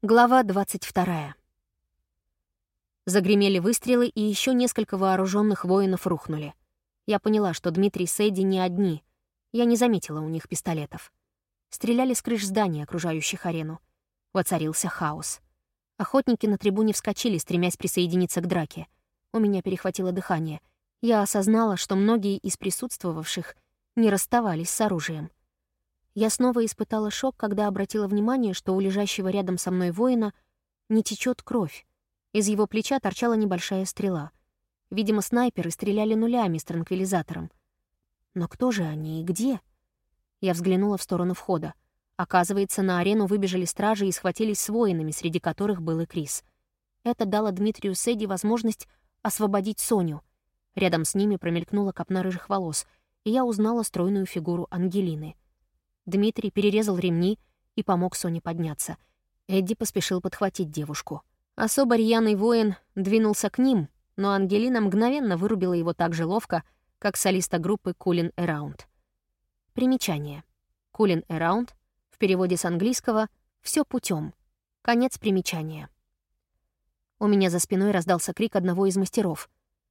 Глава 22. Загремели выстрелы, и еще несколько вооруженных воинов рухнули. Я поняла, что Дмитрий с Эдди не одни. Я не заметила у них пистолетов. Стреляли с крыш зданий, окружающих арену. Воцарился хаос. Охотники на трибуне вскочили, стремясь присоединиться к драке. У меня перехватило дыхание. Я осознала, что многие из присутствовавших не расставались с оружием. Я снова испытала шок, когда обратила внимание, что у лежащего рядом со мной воина не течет кровь. Из его плеча торчала небольшая стрела. Видимо, снайперы стреляли нулями с транквилизатором. Но кто же они и где? Я взглянула в сторону входа. Оказывается, на арену выбежали стражи и схватились с воинами, среди которых был и Крис. Это дало Дмитрию Седи возможность освободить Соню. Рядом с ними промелькнула копна рыжих волос, и я узнала стройную фигуру Ангелины — Дмитрий перерезал ремни и помог Соне подняться. Эдди поспешил подхватить девушку. Особо рьяный воин двинулся к ним, но Ангелина мгновенно вырубила его так же ловко, как солиста группы Кулин Эраунд. Примечание. Кулин Эраунд в переводе с английского «все путем. Конец примечания. У меня за спиной раздался крик одного из мастеров.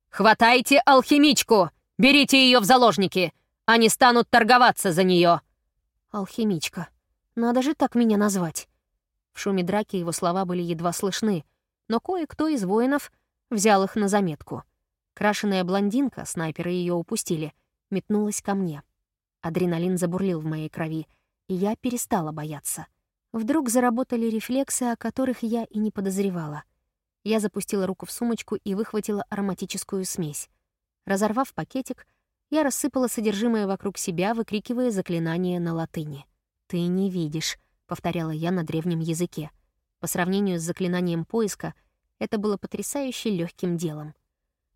«Хватайте алхимичку! Берите ее в заложники! Они станут торговаться за нее!» Алхимичка. Надо же так меня назвать. В шуме драки его слова были едва слышны, но кое-кто из воинов взял их на заметку. Крашеная блондинка, снайперы ее упустили, метнулась ко мне. Адреналин забурлил в моей крови, и я перестала бояться. Вдруг заработали рефлексы, о которых я и не подозревала. Я запустила руку в сумочку и выхватила ароматическую смесь. Разорвав пакетик, я рассыпала содержимое вокруг себя, выкрикивая заклинание на латыни. «Ты не видишь», — повторяла я на древнем языке. По сравнению с заклинанием поиска, это было потрясающе легким делом.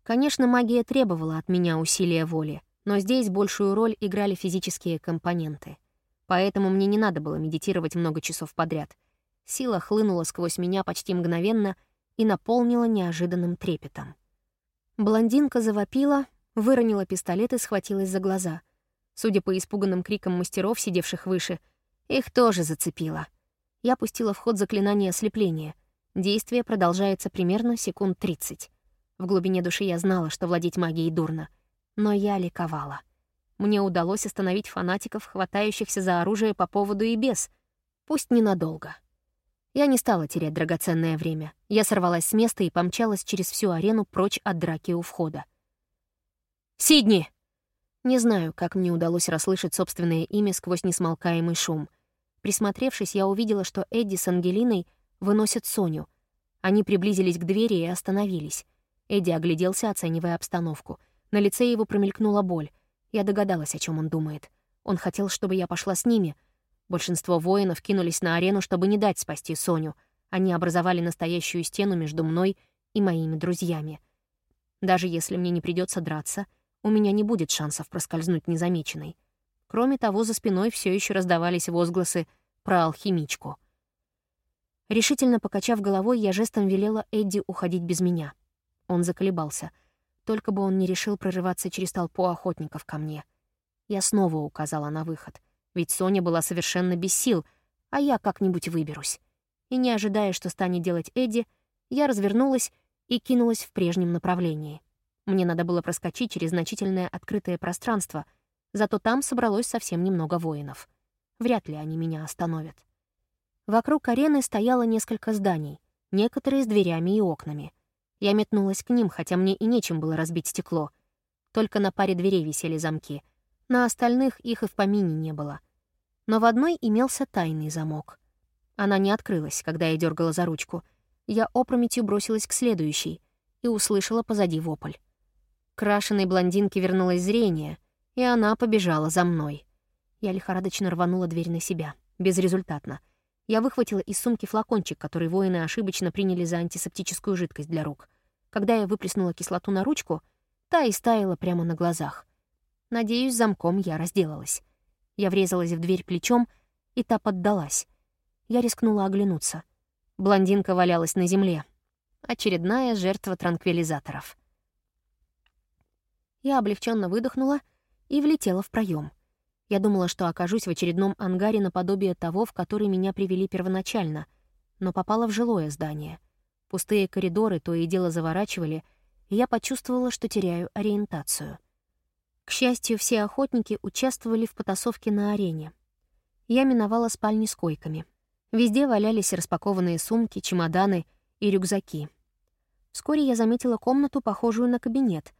Конечно, магия требовала от меня усилия воли, но здесь большую роль играли физические компоненты. Поэтому мне не надо было медитировать много часов подряд. Сила хлынула сквозь меня почти мгновенно и наполнила неожиданным трепетом. Блондинка завопила, выронила пистолет и схватилась за глаза. Судя по испуганным крикам мастеров, сидевших выше, их тоже зацепило. Я пустила в ход заклинание ослепления. Действие продолжается примерно секунд 30. В глубине души я знала, что владеть магией дурно. Но я ликовала. Мне удалось остановить фанатиков, хватающихся за оружие по поводу и без. Пусть ненадолго. Я не стала терять драгоценное время. Я сорвалась с места и помчалась через всю арену прочь от драки у входа. Сидни!» Не знаю, как мне удалось расслышать собственное имя сквозь несмолкаемый шум. Присмотревшись, я увидела, что Эдди с Ангелиной выносят Соню. Они приблизились к двери и остановились. Эдди огляделся, оценивая обстановку. На лице его промелькнула боль. Я догадалась, о чем он думает. Он хотел, чтобы я пошла с ними. Большинство воинов кинулись на арену, чтобы не дать спасти Соню. Они образовали настоящую стену между мной и моими друзьями. Даже если мне не придется драться — у меня не будет шансов проскользнуть незамеченной. Кроме того, за спиной все еще раздавались возгласы про алхимичку. Решительно покачав головой, я жестом велела Эдди уходить без меня. Он заколебался. Только бы он не решил прорываться через толпу охотников ко мне. Я снова указала на выход, ведь Соня была совершенно без сил, а я как-нибудь выберусь. И не ожидая, что станет делать Эдди, я развернулась и кинулась в прежнем направлении. Мне надо было проскочить через значительное открытое пространство, зато там собралось совсем немного воинов. Вряд ли они меня остановят. Вокруг арены стояло несколько зданий, некоторые с дверями и окнами. Я метнулась к ним, хотя мне и нечем было разбить стекло. Только на паре дверей висели замки. На остальных их и в помине не было. Но в одной имелся тайный замок. Она не открылась, когда я дергала за ручку. Я опрометью бросилась к следующей и услышала позади вопль крашеной блондинке вернулось зрение, и она побежала за мной. Я лихорадочно рванула дверь на себя. Безрезультатно. Я выхватила из сумки флакончик, который воины ошибочно приняли за антисептическую жидкость для рук. Когда я выплеснула кислоту на ручку, та и стаяла прямо на глазах. Надеюсь, замком я разделалась. Я врезалась в дверь плечом, и та поддалась. Я рискнула оглянуться. Блондинка валялась на земле. Очередная жертва транквилизаторов. Я облегченно выдохнула и влетела в проем. Я думала, что окажусь в очередном ангаре наподобие того, в который меня привели первоначально. но попала в жилое здание. Пустые коридоры то и дело заворачивали, и я почувствовала, что теряю ориентацию. К счастью, все охотники участвовали в потасовке на арене. Я миновала спальни с койками. Везде валялись распакованные сумки, чемоданы и рюкзаки. Вскоре я заметила комнату, похожую на кабинет,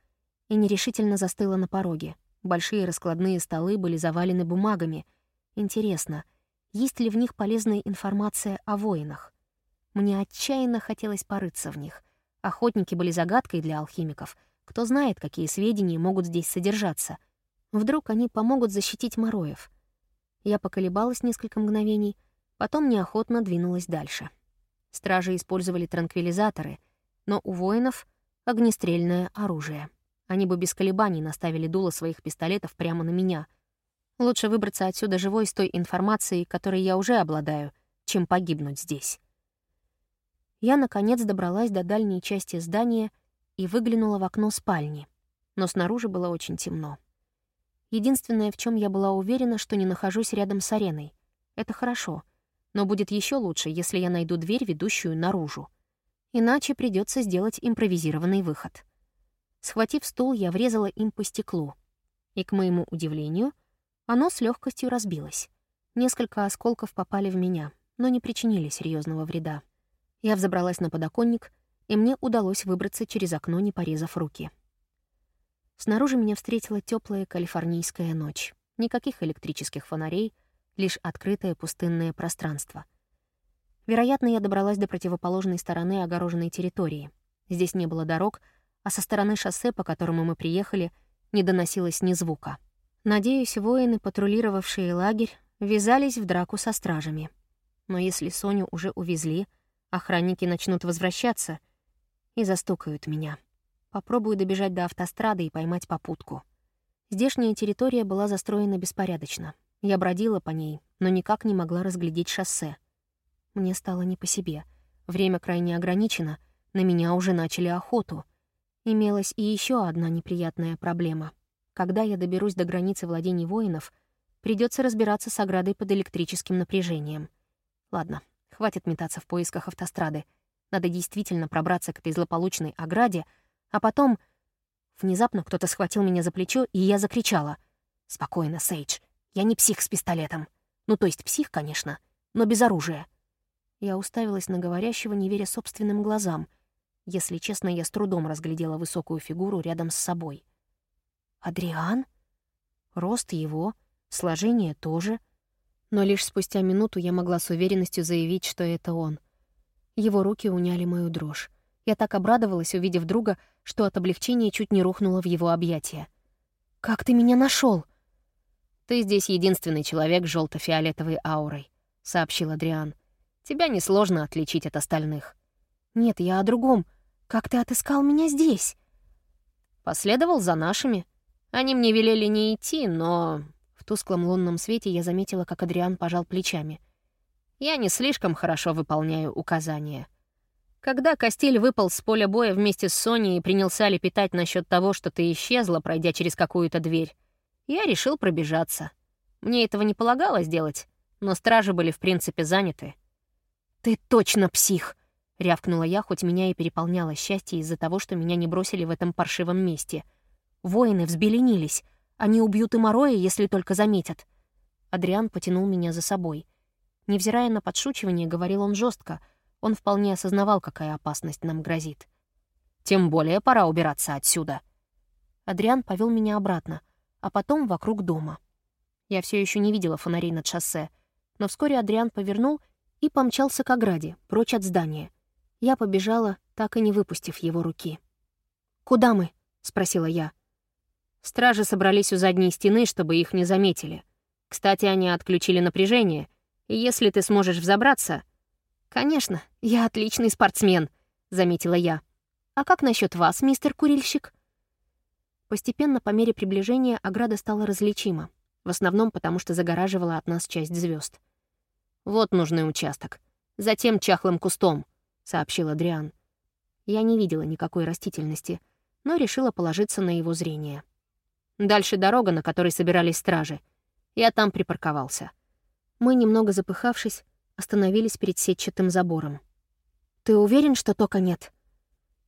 и нерешительно застыла на пороге. Большие раскладные столы были завалены бумагами. Интересно, есть ли в них полезная информация о воинах? Мне отчаянно хотелось порыться в них. Охотники были загадкой для алхимиков. Кто знает, какие сведения могут здесь содержаться. Вдруг они помогут защитить Мороев. Я поколебалась несколько мгновений, потом неохотно двинулась дальше. Стражи использовали транквилизаторы, но у воинов — огнестрельное оружие. Они бы без колебаний наставили дуло своих пистолетов прямо на меня. Лучше выбраться отсюда живой с той информацией, которой я уже обладаю, чем погибнуть здесь. Я, наконец, добралась до дальней части здания и выглянула в окно спальни. Но снаружи было очень темно. Единственное, в чем я была уверена, что не нахожусь рядом с ареной. Это хорошо, но будет еще лучше, если я найду дверь, ведущую наружу. Иначе придется сделать импровизированный выход. Схватив стул, я врезала им по стеклу. И, к моему удивлению, оно с легкостью разбилось. Несколько осколков попали в меня, но не причинили серьезного вреда. Я взобралась на подоконник, и мне удалось выбраться через окно, не порезав руки. Снаружи меня встретила теплая калифорнийская ночь. Никаких электрических фонарей, лишь открытое пустынное пространство. Вероятно, я добралась до противоположной стороны огороженной территории. Здесь не было дорог, а со стороны шоссе, по которому мы приехали, не доносилось ни звука. Надеюсь, воины, патрулировавшие лагерь, ввязались в драку со стражами. Но если Соню уже увезли, охранники начнут возвращаться и застукают меня. Попробую добежать до автострады и поймать попутку. Здешняя территория была застроена беспорядочно. Я бродила по ней, но никак не могла разглядеть шоссе. Мне стало не по себе. Время крайне ограничено, на меня уже начали охоту — Имелась и еще одна неприятная проблема. Когда я доберусь до границы владений воинов, придется разбираться с оградой под электрическим напряжением. Ладно, хватит метаться в поисках автострады. Надо действительно пробраться к этой злополучной ограде, а потом... Внезапно кто-то схватил меня за плечо, и я закричала. «Спокойно, Сейдж. Я не псих с пистолетом. Ну, то есть псих, конечно, но без оружия». Я уставилась на говорящего, не веря собственным глазам — если честно, я с трудом разглядела высокую фигуру рядом с собой. «Адриан?» Рост его, сложение тоже. Но лишь спустя минуту я могла с уверенностью заявить, что это он. Его руки уняли мою дрожь. Я так обрадовалась, увидев друга, что от облегчения чуть не рухнула в его объятия. «Как ты меня нашел? «Ты здесь единственный человек с желто-фиолетовой аурой», — сообщил Адриан. «Тебя несложно отличить от остальных». «Нет, я о другом. Как ты отыскал меня здесь?» Последовал за нашими. Они мне велели не идти, но... В тусклом лунном свете я заметила, как Адриан пожал плечами. Я не слишком хорошо выполняю указания. Когда Костель выпал с поля боя вместе с Соней и принялся лепетать насчет того, что ты исчезла, пройдя через какую-то дверь, я решил пробежаться. Мне этого не полагалось делать, но стражи были в принципе заняты. «Ты точно псих!» — рявкнула я, хоть меня и переполняло счастье из-за того, что меня не бросили в этом паршивом месте. Воины взбеленились. Они убьют и Мороя, если только заметят. Адриан потянул меня за собой. Невзирая на подшучивание, говорил он жестко. Он вполне осознавал, какая опасность нам грозит. «Тем более пора убираться отсюда». Адриан повел меня обратно, а потом вокруг дома. Я все еще не видела фонарей над шоссе, но вскоре Адриан повернул и помчался к ограде, прочь от здания — я побежала, так и не выпустив его руки. «Куда мы?» — спросила я. Стражи собрались у задней стены, чтобы их не заметили. Кстати, они отключили напряжение, и если ты сможешь взобраться... «Конечно, я отличный спортсмен», — заметила я. «А как насчет вас, мистер Курильщик?» Постепенно, по мере приближения, ограда стала различима, в основном потому, что загораживала от нас часть звезд. «Вот нужный участок. Затем чахлым кустом», — сообщил Адриан. Я не видела никакой растительности, но решила положиться на его зрение. Дальше дорога, на которой собирались стражи. Я там припарковался. Мы, немного запыхавшись, остановились перед сетчатым забором. «Ты уверен, что тока нет?»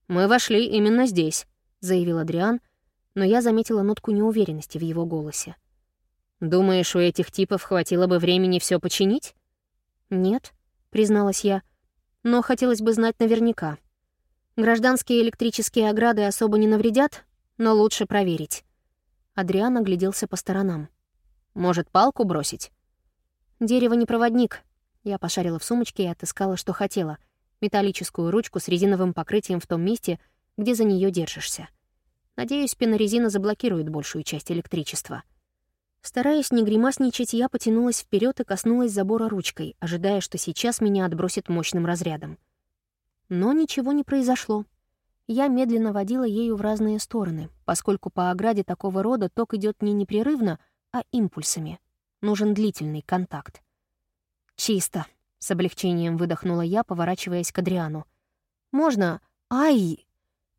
«Мы вошли именно здесь», — заявил Адриан, но я заметила нотку неуверенности в его голосе. «Думаешь, у этих типов хватило бы времени все починить?» «Нет», — призналась я, — «но хотелось бы знать наверняка. Гражданские электрические ограды особо не навредят, но лучше проверить». Адриан огляделся по сторонам. «Может, палку бросить?» «Дерево не проводник». Я пошарила в сумочке и отыскала, что хотела. Металлическую ручку с резиновым покрытием в том месте, где за нее держишься. Надеюсь, пенорезина заблокирует большую часть электричества. Стараясь не гримасничать, я потянулась вперед и коснулась забора ручкой, ожидая, что сейчас меня отбросит мощным разрядом. Но ничего не произошло. Я медленно водила ею в разные стороны, поскольку по ограде такого рода ток идет не непрерывно, а импульсами. Нужен длительный контакт. «Чисто», — с облегчением выдохнула я, поворачиваясь к Адриану. «Можно? Ай!»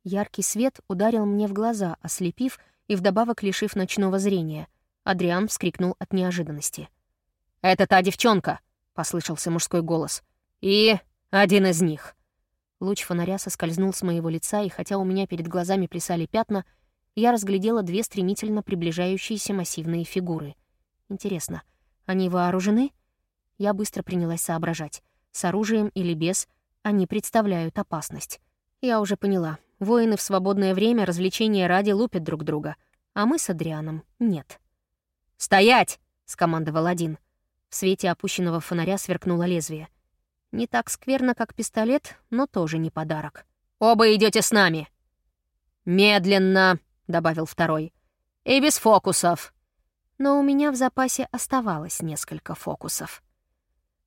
Яркий свет ударил мне в глаза, ослепив и вдобавок лишив ночного зрения. Адриан вскрикнул от неожиданности. «Это та девчонка!» — послышался мужской голос. «И один из них». Луч фонаря соскользнул с моего лица, и хотя у меня перед глазами плясали пятна, я разглядела две стремительно приближающиеся массивные фигуры. Интересно, они вооружены? Я быстро принялась соображать. С оружием или без, они представляют опасность. Я уже поняла. Воины в свободное время развлечения ради лупят друг друга, а мы с Адрианом — нет. «Стоять!» — скомандовал один. В свете опущенного фонаря сверкнуло лезвие. Не так скверно, как пистолет, но тоже не подарок. «Оба идете с нами!» «Медленно!» — добавил второй. «И без фокусов!» Но у меня в запасе оставалось несколько фокусов.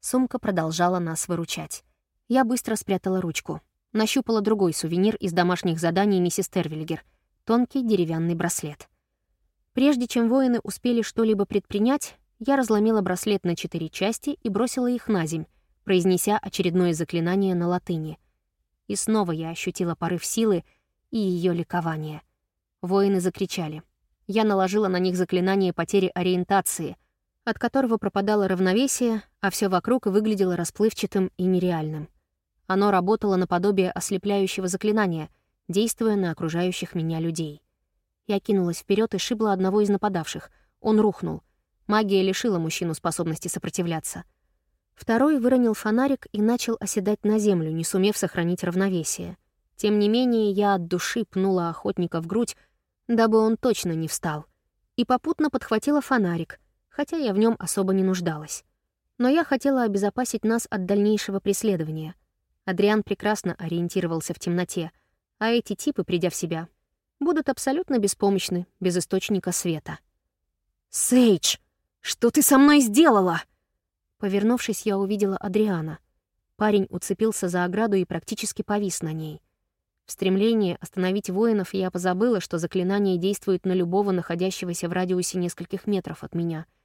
Сумка продолжала нас выручать. Я быстро спрятала ручку. Нащупала другой сувенир из домашних заданий миссис Тервильгер — тонкий деревянный браслет. Прежде чем воины успели что-либо предпринять, я разломила браслет на четыре части и бросила их на земь, произнеся очередное заклинание на латыни. И снова я ощутила порыв силы и ее ликование. Воины закричали. Я наложила на них заклинание потери ориентации — от которого пропадало равновесие, а все вокруг выглядело расплывчатым и нереальным. Оно работало наподобие ослепляющего заклинания, действуя на окружающих меня людей. Я кинулась вперед и шибла одного из нападавших. Он рухнул. Магия лишила мужчину способности сопротивляться. Второй выронил фонарик и начал оседать на землю, не сумев сохранить равновесие. Тем не менее, я от души пнула охотника в грудь, дабы он точно не встал, и попутно подхватила фонарик — хотя я в нем особо не нуждалась. Но я хотела обезопасить нас от дальнейшего преследования. Адриан прекрасно ориентировался в темноте, а эти типы, придя в себя, будут абсолютно беспомощны, без источника света. «Сейдж, что ты со мной сделала?» Повернувшись, я увидела Адриана. Парень уцепился за ограду и практически повис на ней. В стремлении остановить воинов я позабыла, что заклинание действует на любого находящегося в радиусе нескольких метров от меня —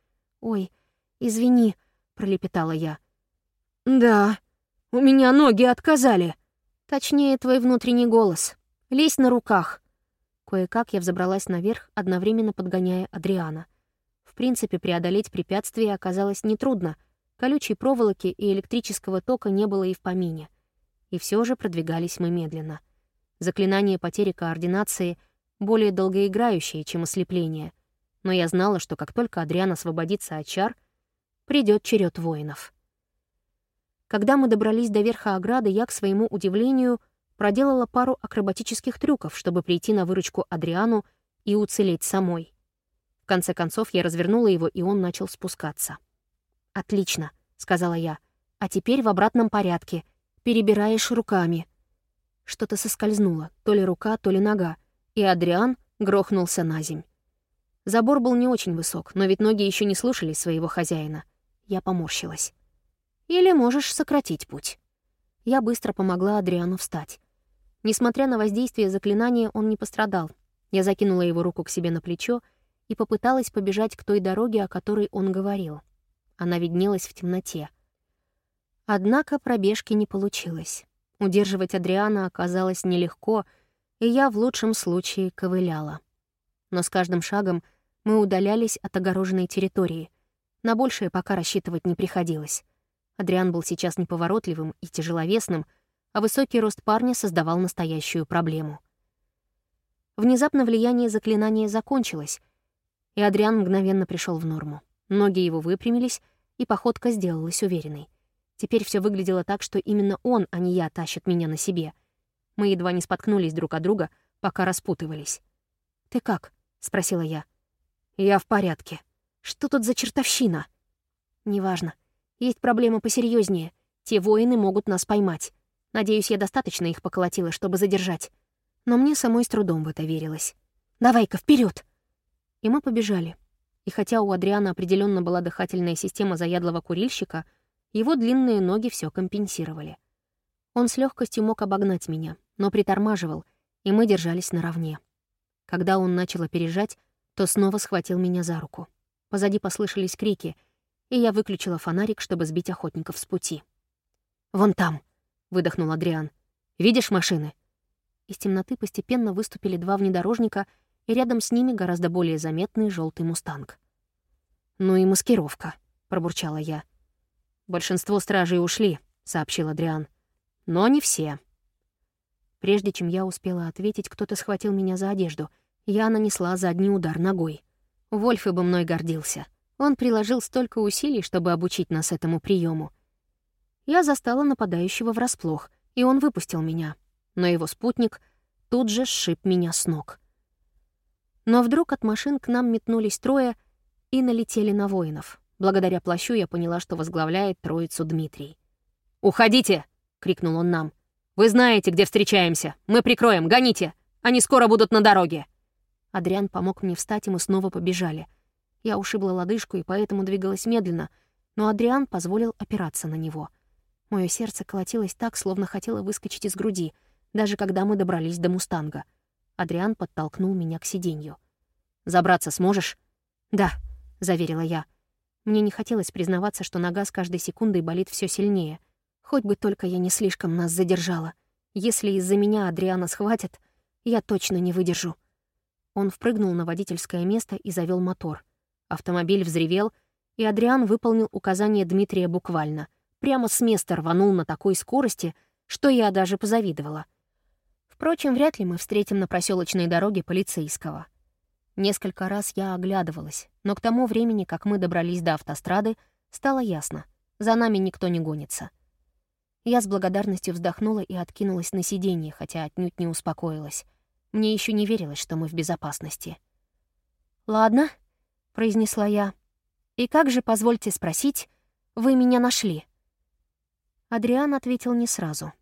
«Ой, извини», — пролепетала я. «Да, у меня ноги отказали». Точнее, твой внутренний голос. Лезь на руках. Кое-как я взобралась наверх, одновременно подгоняя Адриана. В принципе, преодолеть препятствие оказалось нетрудно. Колючей проволоки и электрического тока не было и в помине. И все же продвигались мы медленно. Заклинание потери координации более долгоиграющее, чем ослепление — но я знала, что как только Адриан освободится от чар, придет черед воинов. Когда мы добрались до верха ограды, я, к своему удивлению, проделала пару акробатических трюков, чтобы прийти на выручку Адриану и уцелеть самой. В конце концов, я развернула его, и он начал спускаться. «Отлично», — сказала я. «А теперь в обратном порядке. Перебираешь руками». Что-то соскользнуло, то ли рука, то ли нога, и Адриан грохнулся на земь. Забор был не очень высок, но ведь ноги еще не слушались своего хозяина. Я поморщилась. «Или можешь сократить путь». Я быстро помогла Адриану встать. Несмотря на воздействие заклинания, он не пострадал. Я закинула его руку к себе на плечо и попыталась побежать к той дороге, о которой он говорил. Она виднелась в темноте. Однако пробежки не получилось. Удерживать Адриана оказалось нелегко, и я в лучшем случае ковыляла. Но с каждым шагом мы удалялись от огороженной территории. На большее пока рассчитывать не приходилось. Адриан был сейчас неповоротливым и тяжеловесным, а высокий рост парня создавал настоящую проблему. Внезапно влияние заклинания закончилось, и Адриан мгновенно пришел в норму. Ноги его выпрямились, и походка сделалась уверенной. Теперь все выглядело так, что именно он, а не я, тащит меня на себе. Мы едва не споткнулись друг от друга, пока распутывались. «Ты как?» — спросила я. «Я в порядке. Что тут за чертовщина?» «Неважно. Есть проблема посерьезнее. Те воины могут нас поймать. Надеюсь, я достаточно их поколотила, чтобы задержать. Но мне самой с трудом в это верилось. Давай-ка, вперед! И мы побежали. И хотя у Адриана определенно была дыхательная система заядлого курильщика, его длинные ноги все компенсировали. Он с легкостью мог обогнать меня, но притормаживал, и мы держались наравне. Когда он начал опережать, то снова схватил меня за руку. Позади послышались крики, и я выключила фонарик, чтобы сбить охотников с пути. «Вон там!» — выдохнул Адриан. «Видишь машины?» Из темноты постепенно выступили два внедорожника, и рядом с ними гораздо более заметный желтый мустанг. «Ну и маскировка», — пробурчала я. «Большинство стражей ушли», — сообщил Адриан. «Но не все». Прежде чем я успела ответить, кто-то схватил меня за одежду. Я нанесла задний удар ногой. Вольф и бы мной гордился. Он приложил столько усилий, чтобы обучить нас этому приему. Я застала нападающего врасплох, и он выпустил меня. Но его спутник тут же сшиб меня с ног. Но вдруг от машин к нам метнулись трое и налетели на воинов. Благодаря плащу я поняла, что возглавляет троицу Дмитрий. «Уходите!» — крикнул он нам. «Вы знаете, где встречаемся. Мы прикроем, гоните! Они скоро будут на дороге!» Адриан помог мне встать, и мы снова побежали. Я ушибла лодыжку и поэтому двигалась медленно, но Адриан позволил опираться на него. Мое сердце колотилось так, словно хотело выскочить из груди, даже когда мы добрались до «Мустанга». Адриан подтолкнул меня к сиденью. «Забраться сможешь?» «Да», — заверила я. Мне не хотелось признаваться, что нога с каждой секундой болит все сильнее. Хоть бы только я не слишком нас задержала. Если из-за меня Адриана схватят, я точно не выдержу. Он впрыгнул на водительское место и завел мотор. Автомобиль взревел, и Адриан выполнил указание Дмитрия буквально. Прямо с места рванул на такой скорости, что я даже позавидовала. Впрочем, вряд ли мы встретим на проселочной дороге полицейского. Несколько раз я оглядывалась, но к тому времени, как мы добрались до автострады, стало ясно — за нами никто не гонится. Я с благодарностью вздохнула и откинулась на сиденье, хотя отнюдь не успокоилась. Мне еще не верилось, что мы в безопасности. «Ладно», — произнесла я. «И как же, позвольте спросить, вы меня нашли?» Адриан ответил не сразу.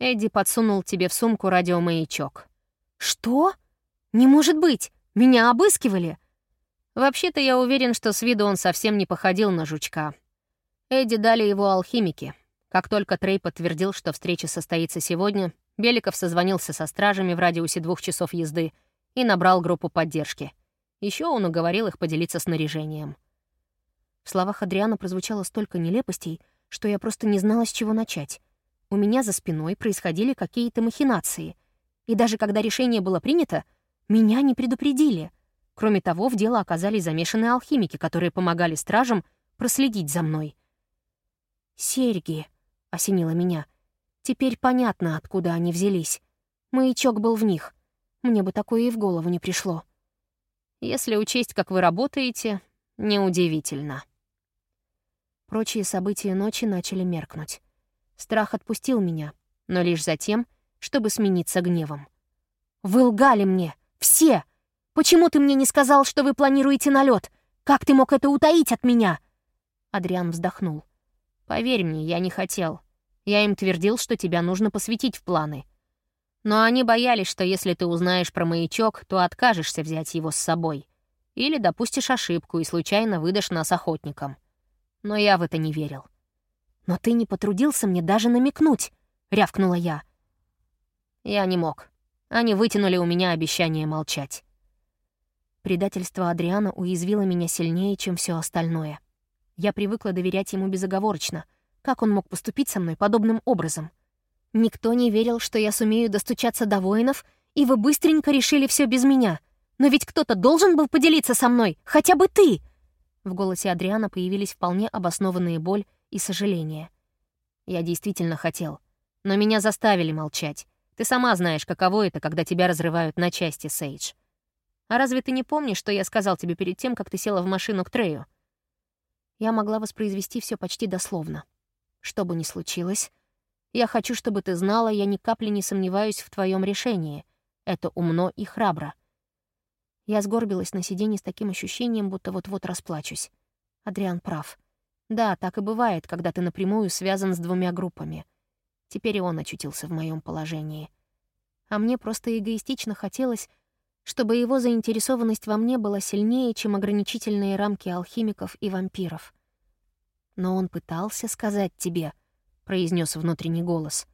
Эдди подсунул тебе в сумку радиомаячок. «Что? Не может быть! Меня обыскивали!» Вообще-то я уверен, что с виду он совсем не походил на жучка. Эдди дали его алхимики. Как только Трей подтвердил, что встреча состоится сегодня, Беликов созвонился со стражами в радиусе двух часов езды и набрал группу поддержки. Еще он уговорил их поделиться снаряжением. В словах Адриана прозвучало столько нелепостей, что я просто не знала, с чего начать. У меня за спиной происходили какие-то махинации. И даже когда решение было принято, меня не предупредили. Кроме того, в дело оказались замешаны алхимики, которые помогали стражам проследить за мной. «Серьги», — осенило меня. «Теперь понятно, откуда они взялись. Маячок был в них. Мне бы такое и в голову не пришло». Если учесть, как вы работаете, неудивительно. Прочие события ночи начали меркнуть. Страх отпустил меня, но лишь затем, чтобы смениться гневом. «Вы лгали мне! Все! Почему ты мне не сказал, что вы планируете налет? Как ты мог это утаить от меня?» Адриан вздохнул. «Поверь мне, я не хотел. Я им твердил, что тебя нужно посвятить в планы. Но они боялись, что если ты узнаешь про маячок, то откажешься взять его с собой. Или допустишь ошибку и случайно выдашь нас охотникам. Но я в это не верил. «Но ты не потрудился мне даже намекнуть», — рявкнула я. Я не мог. Они вытянули у меня обещание молчать. Предательство Адриана уязвило меня сильнее, чем все остальное. Я привыкла доверять ему безоговорочно. Как он мог поступить со мной подобным образом? Никто не верил, что я сумею достучаться до воинов, и вы быстренько решили все без меня. Но ведь кто-то должен был поделиться со мной, хотя бы ты!» В голосе Адриана появились вполне обоснованные боль и сожаление. «Я действительно хотел. Но меня заставили молчать. Ты сама знаешь, каково это, когда тебя разрывают на части, Сейдж. А разве ты не помнишь, что я сказал тебе перед тем, как ты села в машину к Трею?» Я могла воспроизвести все почти дословно. Что бы ни случилось, я хочу, чтобы ты знала, я ни капли не сомневаюсь в твоем решении. Это умно и храбро. Я сгорбилась на сиденье с таким ощущением, будто вот-вот расплачусь. Адриан прав. Да, так и бывает, когда ты напрямую связан с двумя группами. Теперь и он очутился в моем положении. А мне просто эгоистично хотелось, чтобы его заинтересованность во мне была сильнее, чем ограничительные рамки алхимиков и вампиров. Но он пытался сказать тебе, произнес внутренний голос.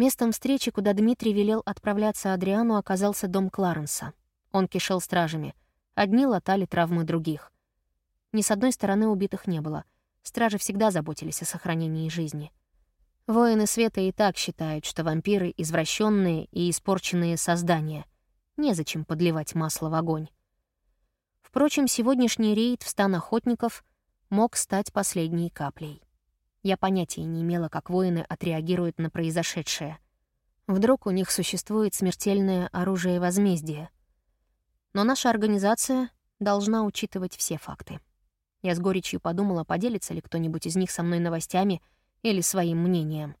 Местом встречи, куда Дмитрий велел отправляться Адриану, оказался дом Кларенса. Он кишел стражами. Одни латали травмы других. Ни с одной стороны убитых не было. Стражи всегда заботились о сохранении жизни. Воины света и так считают, что вампиры — извращенные и испорченные создания. Незачем подливать масло в огонь. Впрочем, сегодняшний рейд в стан охотников мог стать последней каплей. Я понятия не имела, как воины отреагируют на произошедшее. Вдруг у них существует смертельное оружие возмездия. Но наша организация должна учитывать все факты. Я с горечью подумала, поделится ли кто-нибудь из них со мной новостями или своим мнением.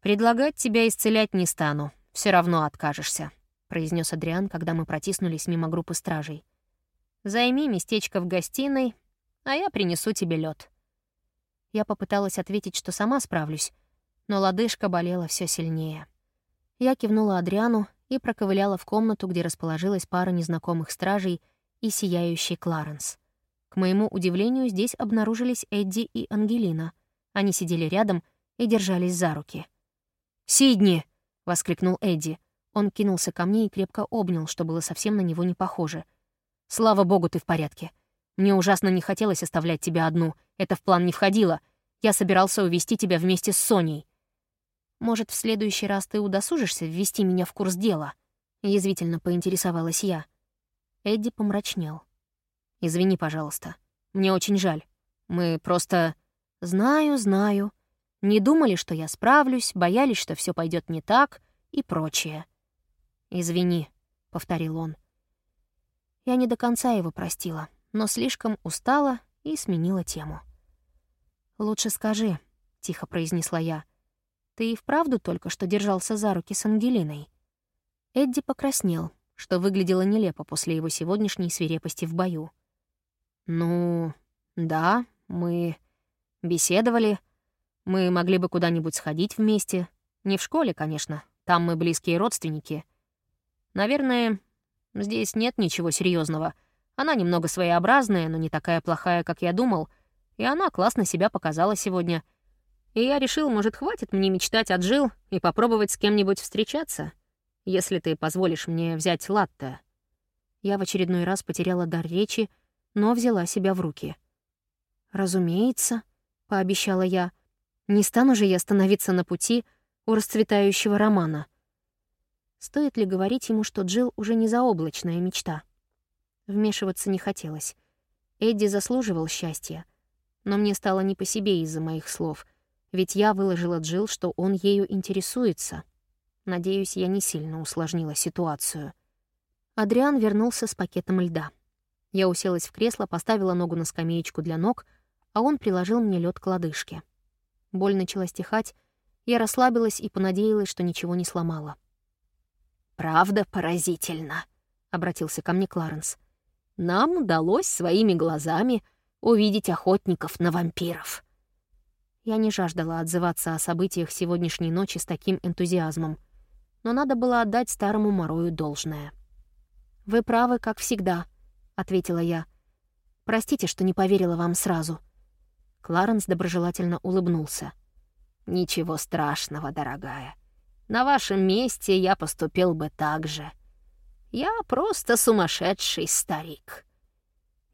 «Предлагать тебя исцелять не стану, все равно откажешься», — произнес Адриан, когда мы протиснулись мимо группы стражей. «Займи местечко в гостиной а я принесу тебе лед. Я попыталась ответить, что сама справлюсь, но лодыжка болела все сильнее. Я кивнула Адриану и проковыляла в комнату, где расположилась пара незнакомых стражей и сияющий Кларенс. К моему удивлению, здесь обнаружились Эдди и Ангелина. Они сидели рядом и держались за руки. «Сидни!» — воскликнул Эдди. Он кинулся ко мне и крепко обнял, что было совсем на него не похоже. «Слава богу, ты в порядке. Мне ужасно не хотелось оставлять тебя одну. Это в план не входило. Я собирался увести тебя вместе с Соней. Может, в следующий раз ты удосужишься ввести меня в курс дела?» Язвительно поинтересовалась я. Эдди помрачнел. «Извини, пожалуйста. Мне очень жаль. Мы просто...» «Знаю, знаю. Не думали, что я справлюсь, боялись, что все пойдет не так и прочее». «Извини», — повторил он. Я не до конца его простила но слишком устала и сменила тему. «Лучше скажи», — тихо произнесла я, — «ты и вправду только что держался за руки с Ангелиной?» Эдди покраснел, что выглядело нелепо после его сегодняшней свирепости в бою. «Ну, да, мы беседовали. Мы могли бы куда-нибудь сходить вместе. Не в школе, конечно, там мы близкие родственники. Наверное, здесь нет ничего серьезного. Она немного своеобразная, но не такая плохая, как я думал, и она классно себя показала сегодня. И я решил, может, хватит мне мечтать о Джилл и попробовать с кем-нибудь встречаться, если ты позволишь мне взять латте. Я в очередной раз потеряла дар речи, но взяла себя в руки. «Разумеется», — пообещала я, — «не стану же я становиться на пути у расцветающего романа». Стоит ли говорить ему, что Джилл уже не заоблачная мечта? Вмешиваться не хотелось. Эдди заслуживал счастья. Но мне стало не по себе из-за моих слов, ведь я выложила Джилл, что он ею интересуется. Надеюсь, я не сильно усложнила ситуацию. Адриан вернулся с пакетом льда. Я уселась в кресло, поставила ногу на скамеечку для ног, а он приложил мне лед к лодыжке. Боль начала стихать, я расслабилась и понадеялась, что ничего не сломала. «Правда поразительно», — обратился ко мне Кларенс нам удалось своими глазами увидеть охотников на вампиров. Я не жаждала отзываться о событиях сегодняшней ночи с таким энтузиазмом, но надо было отдать старому Морою должное. «Вы правы, как всегда», — ответила я. «Простите, что не поверила вам сразу». Кларенс доброжелательно улыбнулся. «Ничего страшного, дорогая. На вашем месте я поступил бы так же». Я просто сумасшедший старик».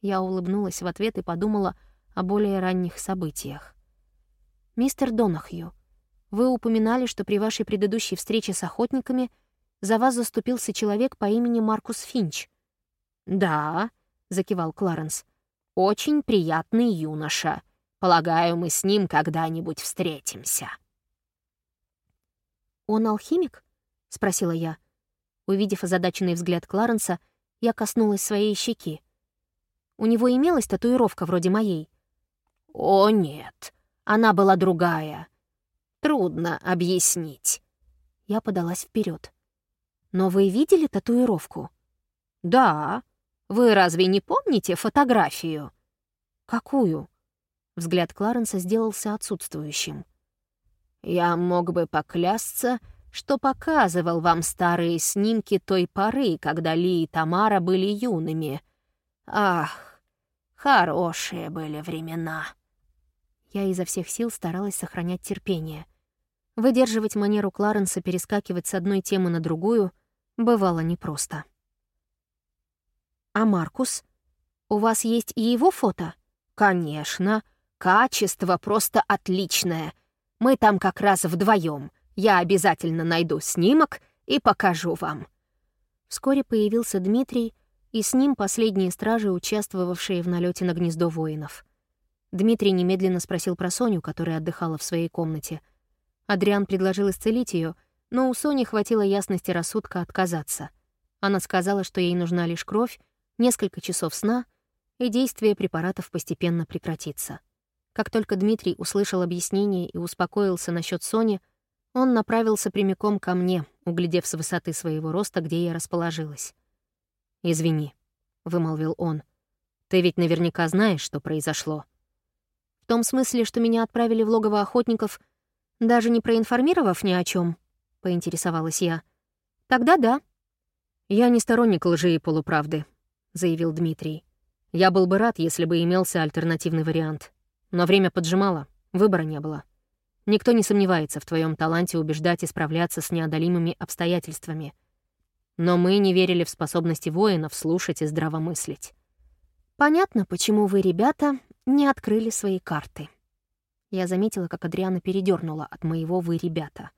Я улыбнулась в ответ и подумала о более ранних событиях. «Мистер Донахью, вы упоминали, что при вашей предыдущей встрече с охотниками за вас заступился человек по имени Маркус Финч». «Да, закивал Кларенс. «Очень приятный юноша. Полагаю, мы с ним когда-нибудь встретимся». «Он алхимик?» — спросила я. Увидев озадаченный взгляд Кларенса, я коснулась своей щеки. У него имелась татуировка вроде моей. «О, нет, она была другая. Трудно объяснить». Я подалась вперед. «Но вы видели татуировку?» «Да. Вы разве не помните фотографию?» «Какую?» Взгляд Кларенса сделался отсутствующим. «Я мог бы поклясться, что показывал вам старые снимки той поры, когда Ли и Тамара были юными. Ах, хорошие были времена». Я изо всех сил старалась сохранять терпение. Выдерживать манеру Кларенса перескакивать с одной темы на другую бывало непросто. «А Маркус? У вас есть и его фото?» «Конечно. Качество просто отличное. Мы там как раз вдвоем. Я обязательно найду снимок и покажу вам». Вскоре появился Дмитрий, и с ним последние стражи, участвовавшие в налете на гнездо воинов. Дмитрий немедленно спросил про Соню, которая отдыхала в своей комнате. Адриан предложил исцелить ее, но у Сони хватило ясности рассудка отказаться. Она сказала, что ей нужна лишь кровь, несколько часов сна, и действие препаратов постепенно прекратится. Как только Дмитрий услышал объяснение и успокоился насчет Сони, он направился прямиком ко мне, углядев с высоты своего роста, где я расположилась. «Извини», — вымолвил он. «Ты ведь наверняка знаешь, что произошло» том смысле, что меня отправили в логово охотников, даже не проинформировав ни о чем, поинтересовалась я. Тогда да. Я не сторонник лжи и полуправды, заявил Дмитрий. Я был бы рад, если бы имелся альтернативный вариант. Но время поджимало, выбора не было. Никто не сомневается в твоем таланте убеждать и справляться с неодолимыми обстоятельствами. Но мы не верили в способности воинов слушать и здравомыслить. Понятно, почему вы, ребята, не открыли свои карты. Я заметила, как Адриана передернула от моего «вы, ребята».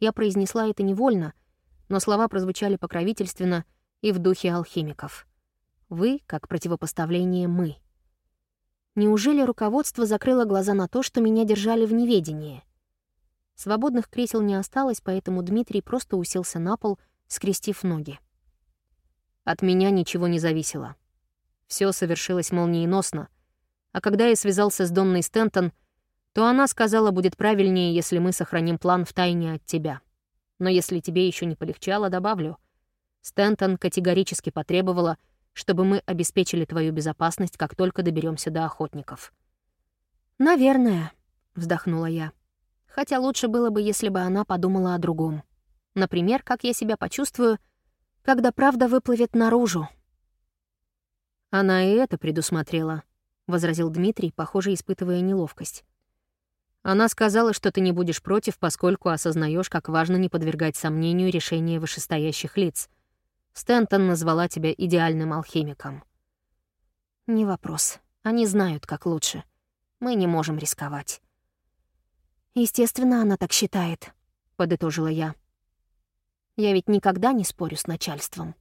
Я произнесла это невольно, но слова прозвучали покровительственно и в духе алхимиков. «Вы» как противопоставление «мы». Неужели руководство закрыло глаза на то, что меня держали в неведении? Свободных кресел не осталось, поэтому Дмитрий просто уселся на пол, скрестив ноги. От меня ничего не зависело. Все совершилось молниеносно, а когда я связался с Донной Стентон, то она сказала, будет правильнее, если мы сохраним план в тайне от тебя. Но если тебе еще не полегчало, добавлю. Стентон категорически потребовала, чтобы мы обеспечили твою безопасность, как только доберемся до охотников. «Наверное», — вздохнула я. Хотя лучше было бы, если бы она подумала о другом. Например, как я себя почувствую, когда правда выплывет наружу. Она и это предусмотрела, — возразил Дмитрий, похоже, испытывая неловкость. «Она сказала, что ты не будешь против, поскольку осознаешь, как важно не подвергать сомнению решения вышестоящих лиц. Стентон назвала тебя идеальным алхимиком». «Не вопрос. Они знают, как лучше. Мы не можем рисковать». «Естественно, она так считает», — подытожила я. «Я ведь никогда не спорю с начальством».